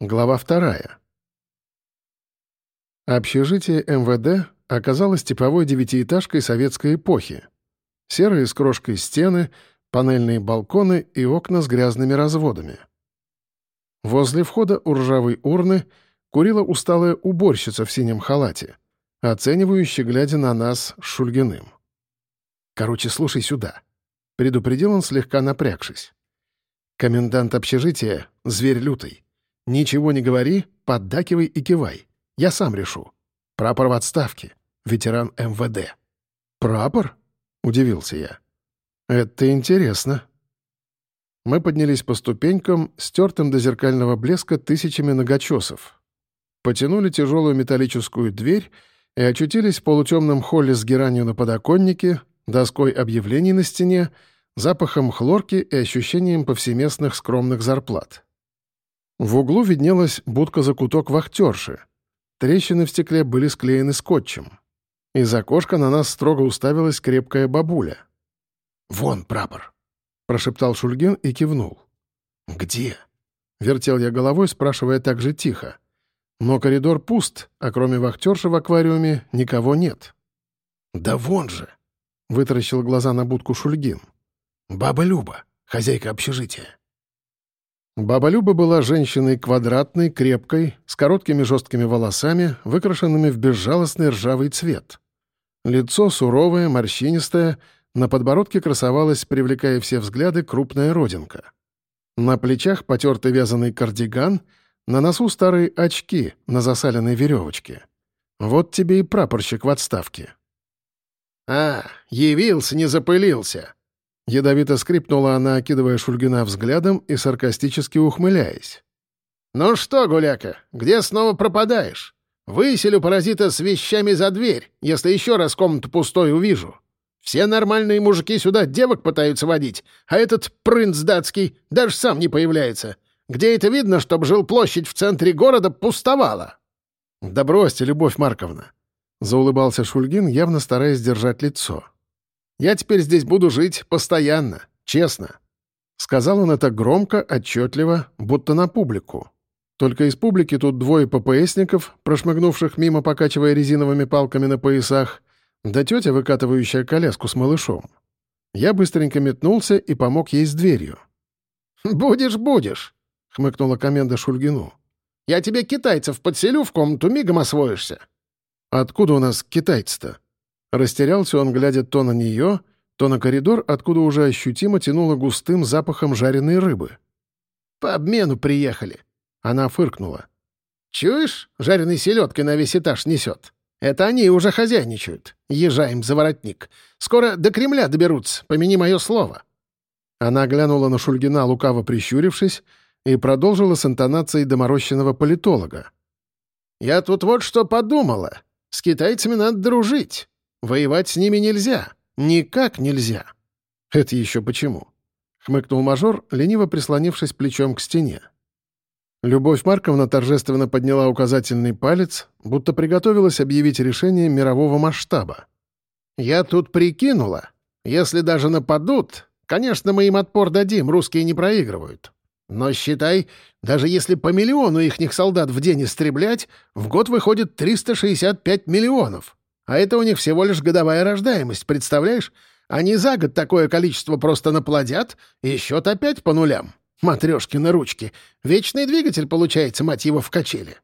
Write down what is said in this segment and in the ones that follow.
Глава вторая. Общежитие МВД оказалось типовой девятиэтажкой советской эпохи. Серые с крошкой стены, панельные балконы и окна с грязными разводами. Возле входа у ржавой урны курила усталая уборщица в синем халате, оценивающе глядя на нас Шульгиным. «Короче, слушай сюда», — предупредил он, слегка напрягшись. «Комендант общежития — зверь лютый. Ничего не говори, поддакивай и кивай. Я сам решу. Прапор в отставке. Ветеран МВД. «Прапор?» — удивился я. «Это интересно». Мы поднялись по ступенькам, стертым до зеркального блеска тысячами многочесов. Потянули тяжелую металлическую дверь и очутились в полутемном холле с геранью на подоконнике, доской объявлений на стене, запахом хлорки и ощущением повсеместных скромных зарплат. В углу виднелась будка-закуток вахтерши. Трещины в стекле были склеены скотчем. Из окошка на нас строго уставилась крепкая бабуля. «Вон прапор», — прошептал Шульгин и кивнул. «Где?» — вертел я головой, спрашивая так же тихо. Но коридор пуст, а кроме вахтерши в аквариуме никого нет. «Да вон же!» — вытаращил глаза на будку Шульгин. «Баба Люба, хозяйка общежития». Баба Люба была женщиной квадратной, крепкой, с короткими жесткими волосами, выкрашенными в безжалостный ржавый цвет. Лицо суровое, морщинистое, на подбородке красовалась, привлекая все взгляды, крупная родинка. На плечах потертый вязаный кардиган, на носу старые очки на засаленной веревочке. Вот тебе и прапорщик в отставке. «А, явился, не запылился!» Ядовито скрипнула она, окидывая Шульгина взглядом и саркастически ухмыляясь. «Ну что, гуляка, где снова пропадаешь? Выселю паразита с вещами за дверь, если еще раз комнату пустой увижу. Все нормальные мужики сюда девок пытаются водить, а этот прынц датский даже сам не появляется. Где это видно, чтобы жилплощадь в центре города пустовала?» «Да бросьте, Любовь Марковна!» — заулыбался Шульгин, явно стараясь держать лицо. Я теперь здесь буду жить постоянно, честно». Сказал он это громко, отчетливо, будто на публику. Только из публики тут двое ППСников, прошмыгнувших мимо, покачивая резиновыми палками на поясах, да тетя, выкатывающая коляску с малышом. Я быстренько метнулся и помог ей с дверью. «Будешь, будешь», — хмыкнула коменда Шульгину. «Я тебе китайцев подселю в комнату, мигом освоишься». «Откуда у нас китайцы-то?» Растерялся он, глядя то на нее, то на коридор, откуда уже ощутимо тянуло густым запахом жареной рыбы. «По обмену приехали», — она фыркнула. «Чуешь, жареной селедкой на весь этаж несет. Это они уже хозяйничают. Езжаем за воротник. Скоро до Кремля доберутся, помяни мое слово». Она глянула на Шульгина, лукаво прищурившись, и продолжила с интонацией доморощенного политолога. «Я тут вот что подумала. С китайцами надо дружить. Воевать с ними нельзя. Никак нельзя. Это еще почему? Хмыкнул мажор, лениво прислонившись плечом к стене. Любовь Марковна торжественно подняла указательный палец, будто приготовилась объявить решение мирового масштаба. «Я тут прикинула. Если даже нападут, конечно, мы им отпор дадим, русские не проигрывают. Но считай, даже если по миллиону ихних солдат в день истреблять, в год выходит 365 миллионов. А это у них всего лишь годовая рождаемость, представляешь? Они за год такое количество просто наплодят, и счет опять по нулям. Матрешкины ручки. Вечный двигатель получается, мать его, в качели».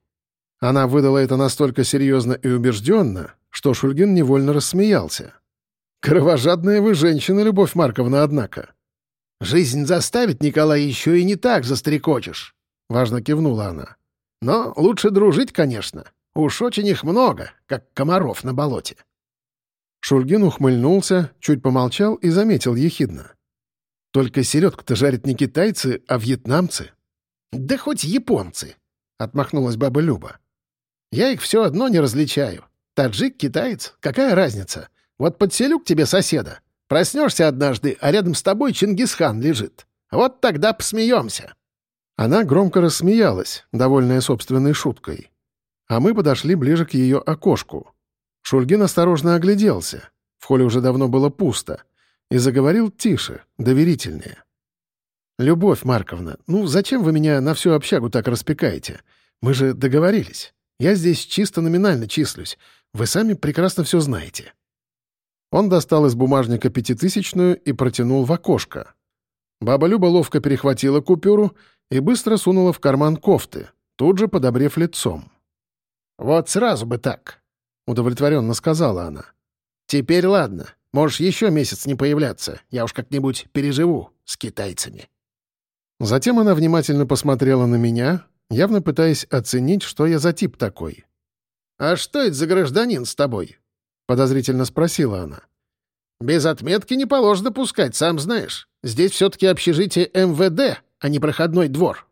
Она выдала это настолько серьезно и убежденно, что Шульгин невольно рассмеялся. «Кровожадная вы женщина, Любовь Марковна, однако». «Жизнь заставит, Николай, еще и не так застрекочешь», — важно кивнула она. «Но лучше дружить, конечно. Уж очень их много, как комаров на болоте». Шульгин ухмыльнулся, чуть помолчал и заметил ехидно. «Только селедку-то жарят не китайцы, а вьетнамцы». «Да хоть японцы», — отмахнулась баба Люба. «Я их все одно не различаю. Таджик, китаец, какая разница? Вот подселю к тебе соседа. Проснешься однажды, а рядом с тобой Чингисхан лежит. Вот тогда посмеемся». Она громко рассмеялась, довольная собственной шуткой а мы подошли ближе к ее окошку. Шульгин осторожно огляделся. В холле уже давно было пусто. И заговорил тише, доверительнее. «Любовь Марковна, ну зачем вы меня на всю общагу так распекаете? Мы же договорились. Я здесь чисто номинально числюсь. Вы сами прекрасно все знаете». Он достал из бумажника пятитысячную и протянул в окошко. Баба Люба ловко перехватила купюру и быстро сунула в карман кофты, тут же подобрев лицом. «Вот сразу бы так», — удовлетворенно сказала она. «Теперь ладно, можешь еще месяц не появляться, я уж как-нибудь переживу с китайцами». Затем она внимательно посмотрела на меня, явно пытаясь оценить, что я за тип такой. «А что это за гражданин с тобой?» — подозрительно спросила она. «Без отметки не положено пускать, сам знаешь. Здесь все-таки общежитие МВД, а не проходной двор».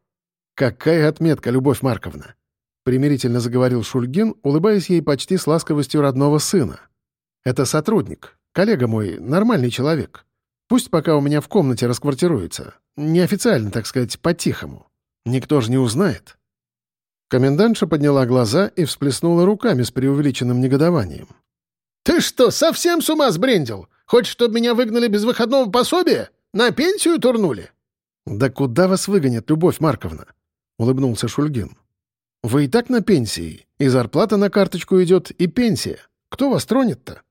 «Какая отметка, Любовь Марковна?» — примирительно заговорил Шульгин, улыбаясь ей почти с ласковостью родного сына. «Это сотрудник, коллега мой, нормальный человек. Пусть пока у меня в комнате расквартируется. Неофициально, так сказать, по-тихому. Никто же не узнает». Комендантша подняла глаза и всплеснула руками с преувеличенным негодованием. «Ты что, совсем с ума сбрендил? Хочешь, чтобы меня выгнали без выходного пособия? На пенсию турнули?» «Да куда вас выгонят, Любовь Марковна?» — улыбнулся Шульгин. «Вы и так на пенсии, и зарплата на карточку идет, и пенсия. Кто вас тронет-то?»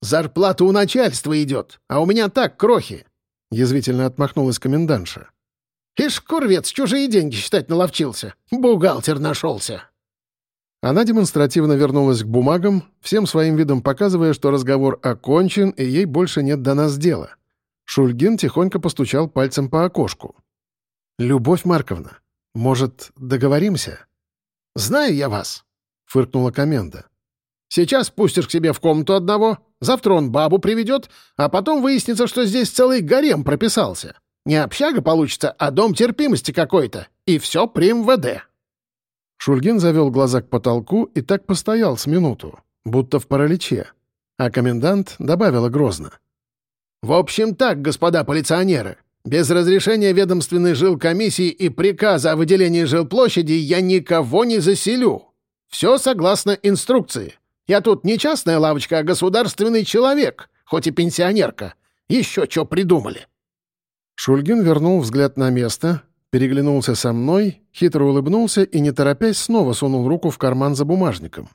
Зарплата у начальства идет, а у меня так, крохи!» — язвительно отмахнулась комендантша. «Ишь, курвец, чужие деньги считать наловчился. Бухгалтер нашелся!» Она демонстративно вернулась к бумагам, всем своим видом показывая, что разговор окончен, и ей больше нет до нас дела. Шульгин тихонько постучал пальцем по окошку. «Любовь Марковна, может, договоримся?» «Знаю я вас», — фыркнула коменда. «Сейчас пустишь к себе в комнату одного, Завтра он бабу приведет, а потом выяснится, что здесь целый гарем прописался. Не общага получится, а дом терпимости какой-то. И все при МВД». Шульгин завел глаза к потолку и так постоял с минуту, будто в параличе. А комендант добавила грозно. «В общем так, господа полиционеры, без разрешения ведомственной жилкомиссии и приказа о выделении жилплощади я никого не заселю. Все согласно инструкции. Я тут не частная лавочка, а государственный человек, хоть и пенсионерка. Еще что придумали?» Шульгин вернул взгляд на место, переглянулся со мной, хитро улыбнулся и, не торопясь, снова сунул руку в карман за бумажником.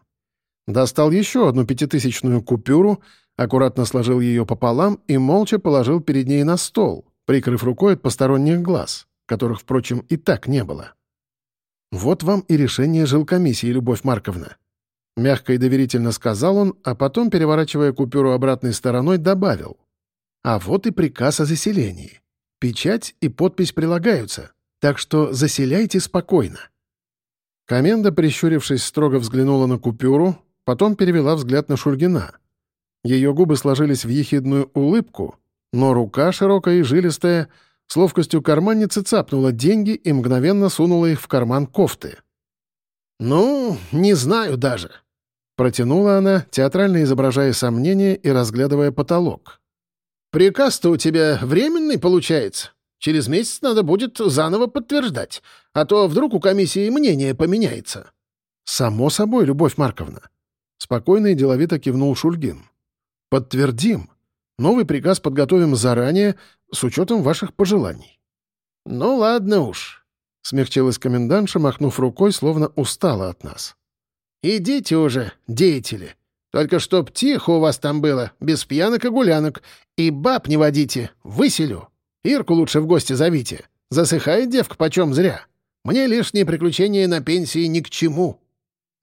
Достал еще одну пятитысячную купюру, аккуратно сложил ее пополам и молча положил перед ней на стол, прикрыв рукой от посторонних глаз, которых, впрочем, и так не было. «Вот вам и решение жилкомиссии, Любовь Марковна», Мягко и доверительно сказал он, а потом, переворачивая купюру обратной стороной, добавил. «А вот и приказ о заселении. Печать и подпись прилагаются, так что заселяйте спокойно». Коменда, прищурившись, строго взглянула на купюру, потом перевела взгляд на Шульгина. Ее губы сложились в ехидную улыбку, но рука, широкая и жилистая, с ловкостью карманницы цапнула деньги и мгновенно сунула их в карман кофты. «Ну, не знаю даже», Протянула она, театрально изображая сомнение и разглядывая потолок. «Приказ-то у тебя временный получается. Через месяц надо будет заново подтверждать, а то вдруг у комиссии мнение поменяется». «Само собой, Любовь Марковна». Спокойно и деловито кивнул Шульгин. «Подтвердим. Новый приказ подготовим заранее, с учетом ваших пожеланий». «Ну ладно уж», — смягчилась комендантша, махнув рукой, словно устала от нас. «Идите уже, деятели. Только чтоб тихо у вас там было, без пьянок и гулянок. И баб не водите, выселю. Ирку лучше в гости зовите. Засыхает девка почем зря. Мне лишние приключения на пенсии ни к чему».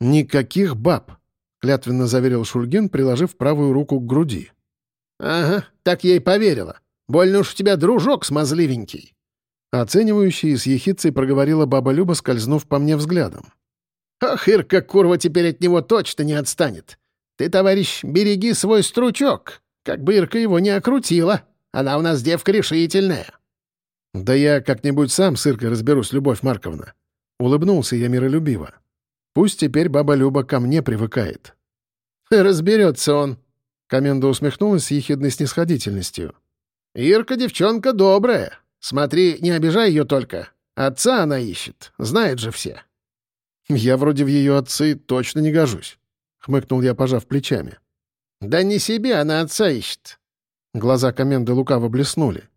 «Никаких баб», — клятвенно заверил Шульгин, приложив правую руку к груди. «Ага, так и поверила. Больно уж у тебя дружок смазливенький». Оценивающий с ехицей проговорила баба Люба, скользнув по мне взглядом. Ах, Ирка Курва теперь от него точно не отстанет. Ты, товарищ, береги свой стручок, как бы Ирка его не окрутила. Она у нас девка решительная». «Да я как-нибудь сам с Иркой разберусь, Любовь Марковна». Улыбнулся я миролюбиво. «Пусть теперь баба Люба ко мне привыкает». «Разберется он», — Коменда усмехнулась с ехидной снисходительностью. «Ирка девчонка добрая. Смотри, не обижай ее только. Отца она ищет, знает же все». «Я вроде в ее отцы точно не гожусь», — хмыкнул я, пожав плечами. «Да не себе она отца ищет». Глаза коменды лукаво блеснули.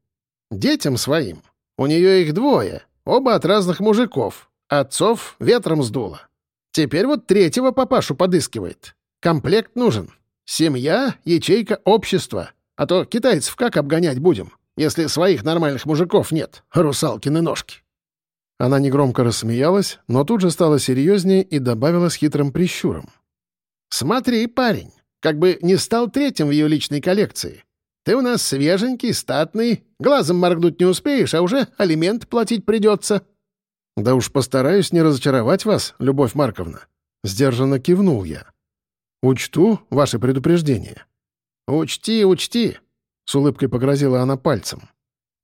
«Детям своим. У нее их двое, оба от разных мужиков. Отцов ветром сдуло. Теперь вот третьего папашу подыскивает. Комплект нужен. Семья, ячейка, общество. А то китайцев как обгонять будем, если своих нормальных мужиков нет, русалкины ножки?» Она негромко рассмеялась, но тут же стала серьезнее и добавила с хитрым прищуром. «Смотри, парень, как бы не стал третьим в ее личной коллекции. Ты у нас свеженький, статный, глазом моргнуть не успеешь, а уже алимент платить придется». «Да уж постараюсь не разочаровать вас, Любовь Марковна», — сдержанно кивнул я. «Учту ваше предупреждение». «Учти, учти», — с улыбкой погрозила она пальцем.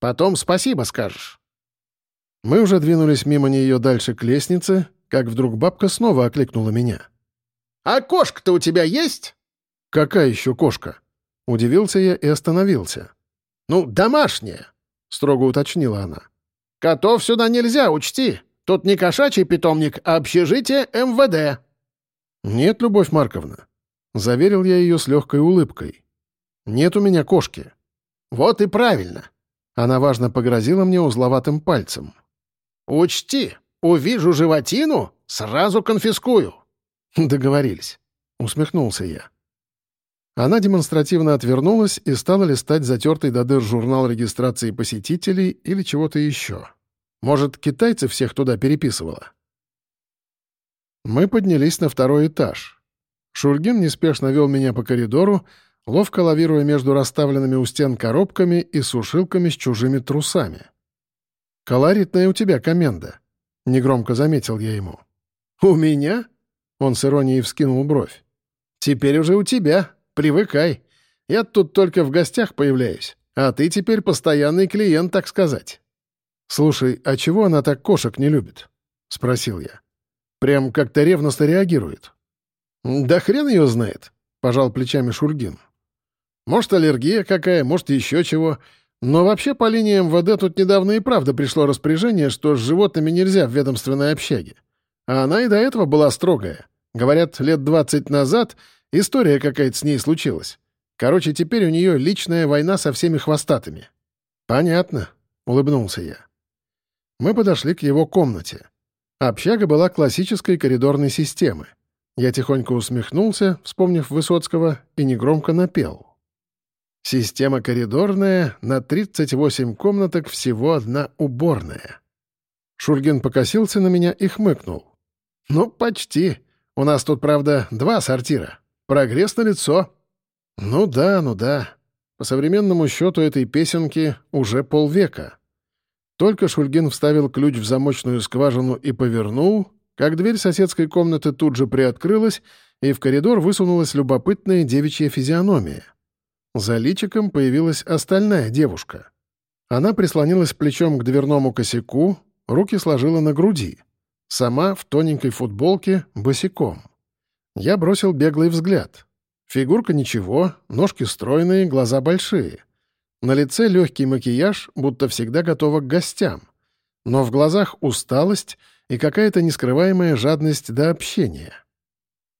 «Потом спасибо скажешь». Мы уже двинулись мимо нее дальше к лестнице, как вдруг бабка снова окликнула меня. «А кошка-то у тебя есть?» «Какая еще кошка?» Удивился я и остановился. «Ну, домашняя», — строго уточнила она. «Котов сюда нельзя, учти. Тут не кошачий питомник, а общежитие МВД». «Нет, Любовь Марковна», — заверил я ее с легкой улыбкой. «Нет у меня кошки». «Вот и правильно». Она важно погрозила мне узловатым пальцем. «Учти, увижу животину, сразу конфискую». «Договорились», — усмехнулся я. Она демонстративно отвернулась и стала листать затертый до дыр журнал регистрации посетителей или чего-то еще. Может, китайцы всех туда переписывала? Мы поднялись на второй этаж. Шургин неспешно вел меня по коридору, ловко лавируя между расставленными у стен коробками и сушилками с чужими трусами. «Колоритная у тебя коменда», — негромко заметил я ему. «У меня?» — он с иронией вскинул бровь. «Теперь уже у тебя. Привыкай. Я тут только в гостях появляюсь, а ты теперь постоянный клиент, так сказать». «Слушай, а чего она так кошек не любит?» — спросил я. «Прям как-то ревностно реагирует». «Да хрен ее знает», — пожал плечами Шульгин. «Может, аллергия какая, может, еще чего. Но вообще по линии МВД тут недавно и правда пришло распоряжение, что с животными нельзя в ведомственной общаге. А она и до этого была строгая. Говорят, лет двадцать назад история какая-то с ней случилась. Короче, теперь у нее личная война со всеми хвостатыми». «Понятно», — улыбнулся я. Мы подошли к его комнате. Общага была классической коридорной системы. Я тихонько усмехнулся, вспомнив Высоцкого, и негромко напел. «Система коридорная, на 38 комнаток всего одна уборная». Шульгин покосился на меня и хмыкнул. «Ну, почти. У нас тут, правда, два сортира. Прогресс на лицо. «Ну да, ну да. По современному счету этой песенки уже полвека». Только Шульгин вставил ключ в замочную скважину и повернул, как дверь соседской комнаты тут же приоткрылась, и в коридор высунулась любопытная девичья физиономия. За личиком появилась остальная девушка. Она прислонилась плечом к дверному косяку, руки сложила на груди. Сама в тоненькой футболке, босиком. Я бросил беглый взгляд. Фигурка ничего, ножки стройные, глаза большие. На лице легкий макияж, будто всегда готова к гостям. Но в глазах усталость и какая-то нескрываемая жадность до общения.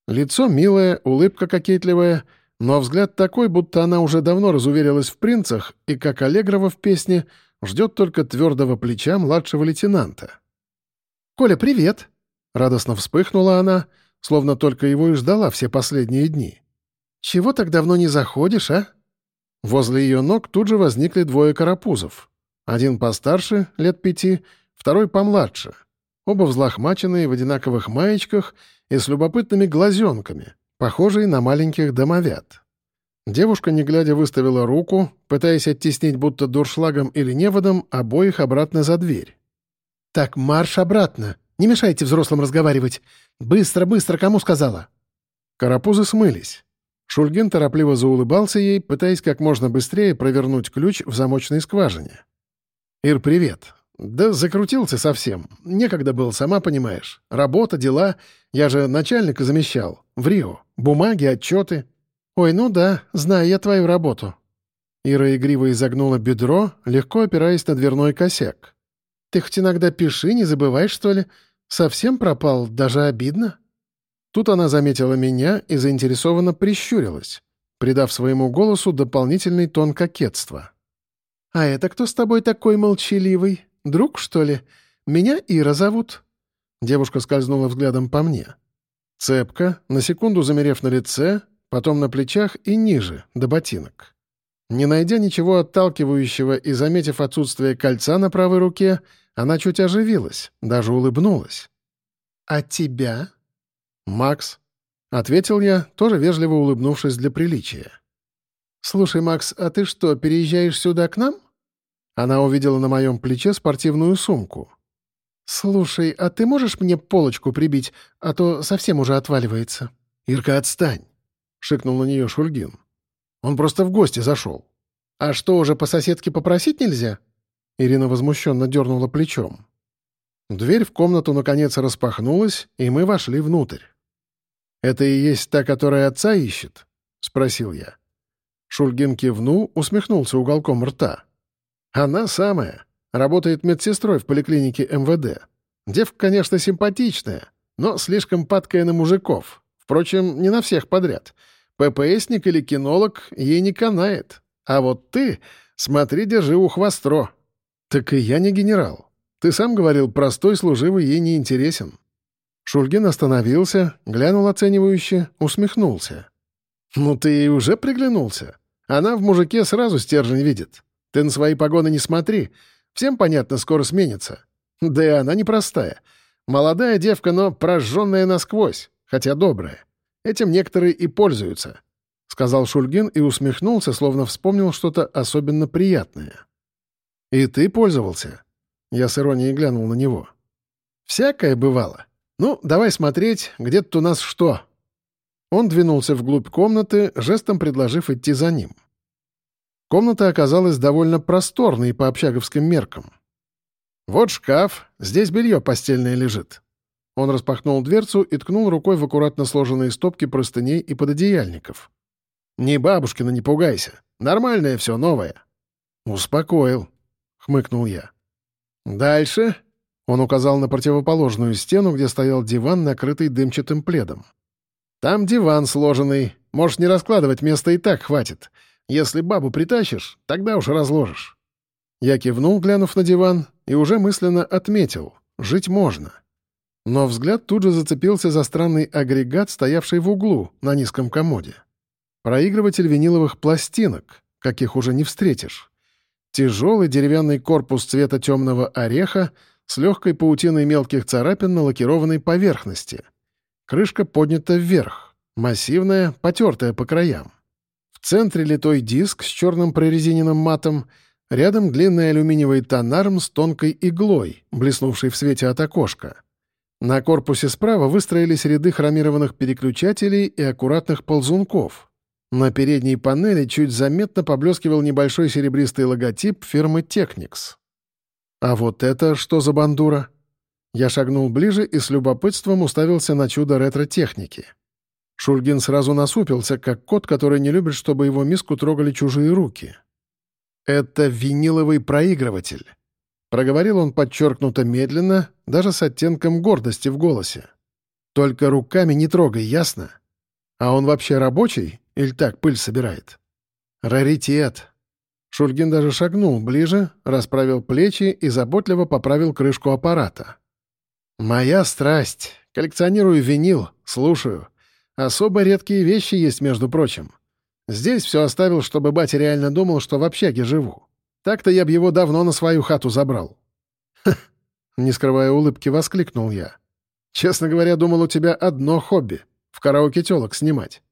Лицо милое, улыбка кокетливая, но взгляд такой, будто она уже давно разуверилась в принцах и, как Аллегрова в песне, ждет только твердого плеча младшего лейтенанта. «Коля, привет!» — радостно вспыхнула она, словно только его и ждала все последние дни. «Чего так давно не заходишь, а?» Возле ее ног тут же возникли двое карапузов. Один постарше, лет пяти, второй помладше. Оба взлохмаченные в одинаковых маечках и с любопытными глазенками, похожие на маленьких домовят. Девушка, не глядя, выставила руку, пытаясь оттеснить будто дуршлагом или неводом обоих обратно за дверь. «Так, марш обратно! Не мешайте взрослым разговаривать! Быстро, быстро, кому сказала?» Карапузы смылись. Шульгин торопливо заулыбался ей, пытаясь как можно быстрее провернуть ключ в замочной скважине. «Ир, привет. Да закрутился совсем. Некогда был, сама понимаешь. Работа, дела. Я же начальника замещал. В Рио. Бумаги, отчеты. Ой, ну да, знаю я твою работу». Ира игриво изогнула бедро, легко опираясь на дверной косяк. «Ты хоть иногда пиши, не забывай, что ли? Совсем пропал, даже обидно». Тут она заметила меня и заинтересованно прищурилась, придав своему голосу дополнительный тон кокетства. «А это кто с тобой такой молчаливый? Друг, что ли? Меня Ира зовут». Девушка скользнула взглядом по мне. Цепка, на секунду замерев на лице, потом на плечах и ниже, до ботинок. Не найдя ничего отталкивающего и заметив отсутствие кольца на правой руке, она чуть оживилась, даже улыбнулась. «А тебя?» «Макс», — ответил я, тоже вежливо улыбнувшись для приличия. «Слушай, Макс, а ты что, переезжаешь сюда к нам?» Она увидела на моем плече спортивную сумку. «Слушай, а ты можешь мне полочку прибить, а то совсем уже отваливается?» «Ирка, отстань!» — шикнул на нее Шульгин. «Он просто в гости зашел». «А что, уже по соседке попросить нельзя?» Ирина возмущенно дернула плечом. Дверь в комнату наконец распахнулась, и мы вошли внутрь. «Это и есть та, которая отца ищет?» — спросил я. Шульгин кивнул, усмехнулся уголком рта. «Она самая. Работает медсестрой в поликлинике МВД. Девка, конечно, симпатичная, но слишком падкая на мужиков. Впрочем, не на всех подряд. ППСник или кинолог ей не канает. А вот ты, смотри, держи ухо востро. Так и я не генерал. Ты сам говорил, простой служивый ей не интересен. Шульгин остановился, глянул оценивающе, усмехнулся. «Ну ты ей уже приглянулся. Она в мужике сразу стержень видит. Ты на свои погоны не смотри. Всем понятно, скоро сменится. Да и она непростая. Молодая девка, но прожженная насквозь, хотя добрая. Этим некоторые и пользуются», — сказал Шульгин и усмехнулся, словно вспомнил что-то особенно приятное. «И ты пользовался?» Я с иронией глянул на него. «Всякое бывало. «Ну, давай смотреть, где тут у нас что». Он двинулся вглубь комнаты, жестом предложив идти за ним. Комната оказалась довольно просторной по общаговским меркам. «Вот шкаф, здесь белье постельное лежит». Он распахнул дверцу и ткнул рукой в аккуратно сложенные стопки простыней и пододеяльников. «Не бабушкина, не пугайся. Нормальное все, новое». «Успокоил», — хмыкнул я. «Дальше», он указал на противоположную стену, где стоял диван, накрытый дымчатым пледом. «Там диван сложенный. Можешь не раскладывать, места и так хватит. Если бабу притащишь, тогда уж разложишь». Я кивнул, глянув на диван, и уже мысленно отметил — жить можно. Но взгляд тут же зацепился за странный агрегат, стоявший в углу, на низком комоде. Проигрыватель виниловых пластинок, каких уже не встретишь. Тяжелый деревянный корпус цвета темного ореха — с легкой паутиной мелких царапин на лакированной поверхности. Крышка поднята вверх, массивная, потертая по краям. В центре литой диск с черным прорезиненным матом, рядом длинный алюминиевый тонарм с тонкой иглой, блеснувшей в свете от окошка. На корпусе справа выстроились ряды хромированных переключателей и аккуратных ползунков. На передней панели чуть заметно поблескивал небольшой серебристый логотип фирмы Technics. «А вот это что за бандура?» Я шагнул ближе и с любопытством уставился на чудо ретро-техники. Шульгин сразу насупился, как кот, который не любит, чтобы его миску трогали чужие руки. «Это виниловый проигрыватель», — проговорил он подчеркнуто медленно, даже с оттенком гордости в голосе. «Только руками не трогай, ясно? А он вообще рабочий или так пыль собирает?» «Раритет. Шульгин даже шагнул ближе, расправил плечи и заботливо поправил крышку аппарата. «Моя страсть. Коллекционирую винил, слушаю. Особо редкие вещи есть, между прочим. Здесь все оставил, чтобы батя реально думал, что в общаге живу. Так-то я б его давно на свою хату забрал». «Ха!» — не скрывая улыбки, воскликнул я. «Честно говоря, думал, у тебя одно хобби — в караоке телок снимать».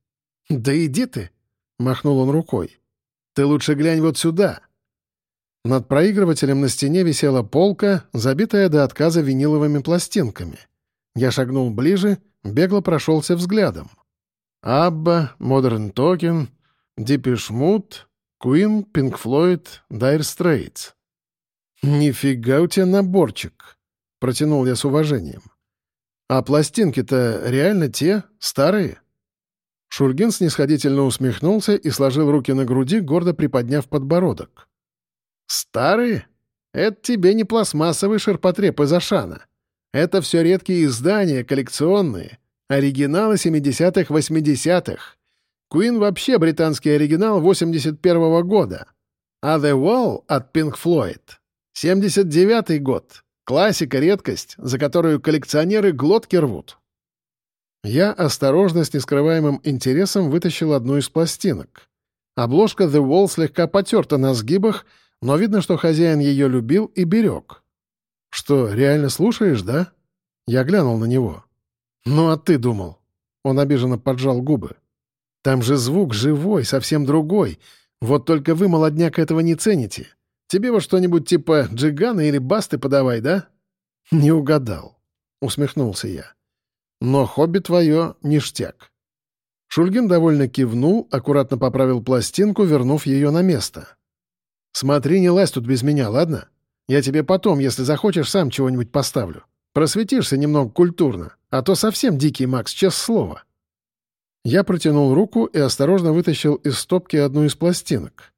«Да иди ты!» — махнул он рукой. Ты лучше глянь вот сюда». Над проигрывателем на стене висела полка, забитая до отказа виниловыми пластинками. Я шагнул ближе, бегло прошелся взглядом. Абба, Modern Talking, Mood, Queen, Pink Floyd, Dire Straits. «Нифига у тебя наборчик», — протянул я с уважением. «А пластинки-то реально те, старые?» Шульгин снисходительно усмехнулся и сложил руки на груди, гордо приподняв подбородок. «Старые? Это тебе не пластмассовый ширпотреб из Ашана. Это все редкие издания, коллекционные. Оригиналы 70-х, 80-х. Queen вообще британский оригинал 81-го года. А The Wall от Pink Floyd «79-й год. Классика, редкость, за которую коллекционеры глотки рвут». Я осторожно, с нескрываемым интересом вытащил одну из пластинок. Обложка The Wall слегка потерта на сгибах, но видно, что хозяин ее любил и берег. «Что, реально слушаешь, да?» Я глянул на него. «Ну а ты думал?» Он обиженно поджал губы. «Там же звук живой, совсем другой. Вот только вы, молодняк, этого не цените. Тебе вот что-нибудь типа джигана или басты подавай, да?» «Не угадал», — усмехнулся я. «Но хобби твое — ништяк». Шульгин довольно кивнул, аккуратно поправил пластинку, вернув ее на место. «Смотри, не лазь тут без меня, ладно? Я тебе потом, если захочешь, сам чего-нибудь поставлю. Просветишься немного культурно, а то совсем дикий Макс, честное слово». Я протянул руку и осторожно вытащил из стопки одну из пластинок.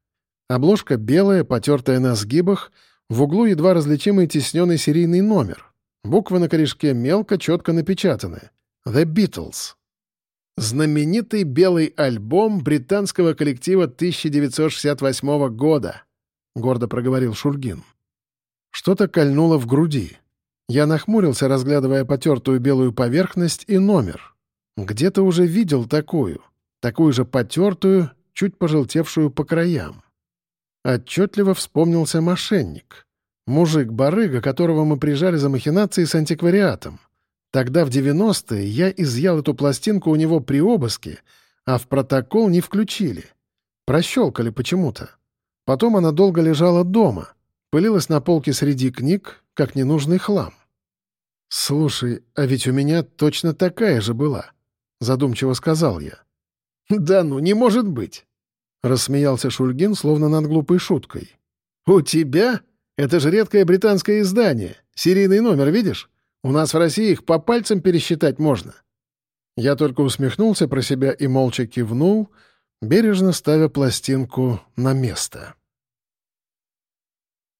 Обложка белая, потертая на сгибах, в углу едва различимый тесненный серийный номер. Буквы на корешке мелко, четко напечатаны. «The Beatles». Знаменитый белый альбом британского коллектива 1968 года, — гордо проговорил Шульгин. Что-то кольнуло в груди. Я нахмурился, разглядывая потертую белую поверхность и номер. Где-то уже видел такую, такую же потертую, чуть пожелтевшую по краям. Отчетливо вспомнился мошенник. Мужик-барыга, которого мы прижали за махинации с антиквариатом. Тогда, в 90-е, я изъял эту пластинку у него при обыске, а в протокол не включили. Прощелкали почему-то. Потом она долго лежала дома, пылилась на полке среди книг, как ненужный хлам. «Слушай, а ведь у меня точно такая же была», — задумчиво сказал я. «Да ну, не может быть!» — рассмеялся Шульгин, словно над глупой шуткой. «У тебя? Это же редкое британское издание. Серийный номер, видишь? У нас в России их по пальцам пересчитать можно». Я только усмехнулся про себя и молча кивнул, бережно ставя пластинку на место.